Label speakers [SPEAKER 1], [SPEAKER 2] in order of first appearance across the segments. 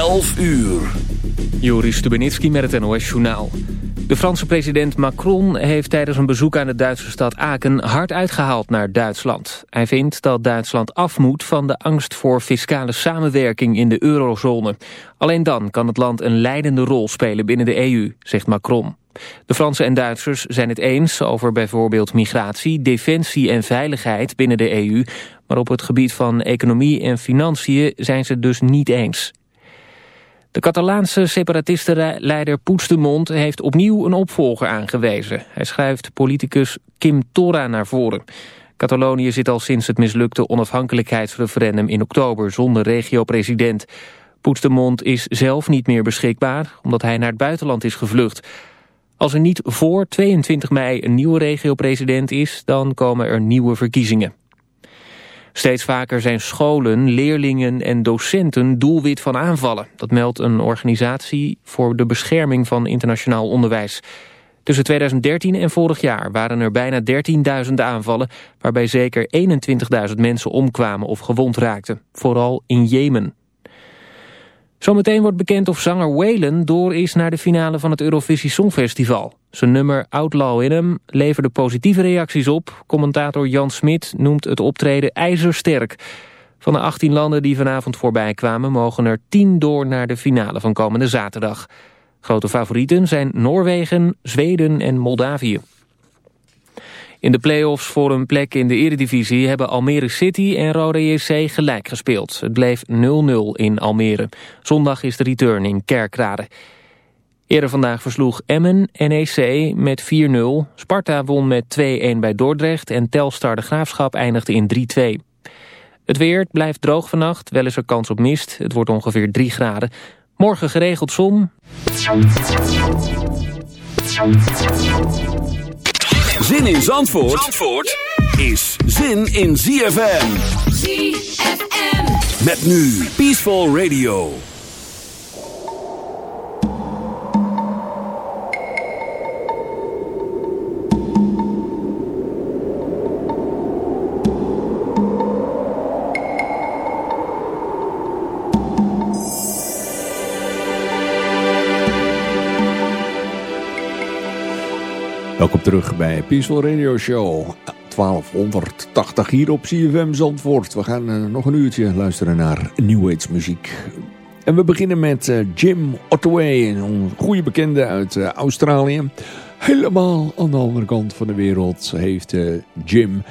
[SPEAKER 1] 11 uur.
[SPEAKER 2] Joris Stubenitski met het NOS-journaal. De Franse president Macron heeft tijdens een bezoek aan de Duitse stad Aken hard uitgehaald naar Duitsland. Hij vindt dat Duitsland af moet van de angst voor fiscale samenwerking in de eurozone. Alleen dan kan het land een leidende rol spelen binnen de EU, zegt Macron. De Fransen en Duitsers zijn het eens over bijvoorbeeld migratie, defensie en veiligheid binnen de EU. Maar op het gebied van economie en financiën zijn ze dus niet eens. De Catalaanse separatistenleider Puigdemont heeft opnieuw een opvolger aangewezen. Hij schrijft politicus Kim Torra naar voren. Catalonië zit al sinds het mislukte onafhankelijkheidsreferendum in oktober zonder regio-president. Puigdemont is zelf niet meer beschikbaar omdat hij naar het buitenland is gevlucht. Als er niet voor 22 mei een nieuwe regio-president is, dan komen er nieuwe verkiezingen. Steeds vaker zijn scholen, leerlingen en docenten doelwit van aanvallen. Dat meldt een organisatie voor de bescherming van internationaal onderwijs. Tussen 2013 en vorig jaar waren er bijna 13.000 aanvallen... waarbij zeker 21.000 mensen omkwamen of gewond raakten. Vooral in Jemen. Zometeen wordt bekend of zanger Waylon door is naar de finale van het Eurovisie Songfestival. Zijn nummer Outlaw in hem leverde positieve reacties op. Commentator Jan Smit noemt het optreden ijzersterk. Van de 18 landen die vanavond voorbij kwamen mogen er 10 door naar de finale van komende zaterdag. Grote favorieten zijn Noorwegen, Zweden en Moldavië. In de play-offs voor een plek in de eredivisie hebben Almere City en Rode JC gelijk gespeeld. Het bleef 0-0 in Almere. Zondag is de return in Kerkrade. Eerder vandaag versloeg Emmen NEC met 4-0. Sparta won met 2-1 bij Dordrecht en Telstar de Graafschap eindigde in 3-2. Het weer blijft droog vannacht, wel is er kans op mist. Het wordt ongeveer 3 graden. Morgen geregeld zon.
[SPEAKER 1] Zin in Zandvoort, Zandvoort is zin in ZFM. ZFM. Met nu Peaceful Radio.
[SPEAKER 3] Welkom terug bij Peaceful Radio Show 1280 hier op CFM Zandvoort. We gaan uh, nog een uurtje luisteren naar New Age muziek. En we beginnen met uh, Jim Ottaway, een goede bekende uit uh, Australië. Helemaal aan de andere kant van de wereld heeft Jim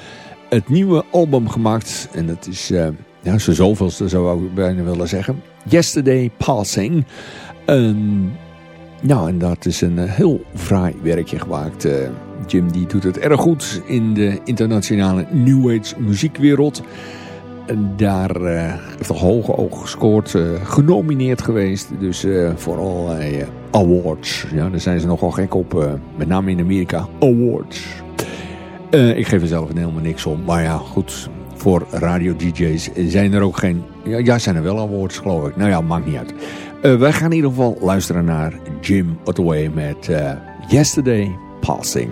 [SPEAKER 3] het nieuwe album gemaakt. En dat is ja, zijn zoveelste zou ik bijna willen zeggen. Yesterday Passing. Um, nou, en dat is een eh, heel fraai werkje gemaakt. Uh, Jim die doet het erg goed in de internationale New Age muziekwereld. Daar uh, heeft hij hoge oog gescoord, genomineerd geweest. Dus voor allerlei awards. Ja, daar zijn ze nogal gek op, met name in Amerika. Awards. ik geef er zelf helemaal niks om. Maar ja, goed, voor radio-dj's zijn er ook geen... Ja, ja, zijn er wel awards geloof ik. Nou ja, maakt niet uit. Uh, wij gaan in ieder geval luisteren naar Jim Ottaway met uh, Yesterday Passing.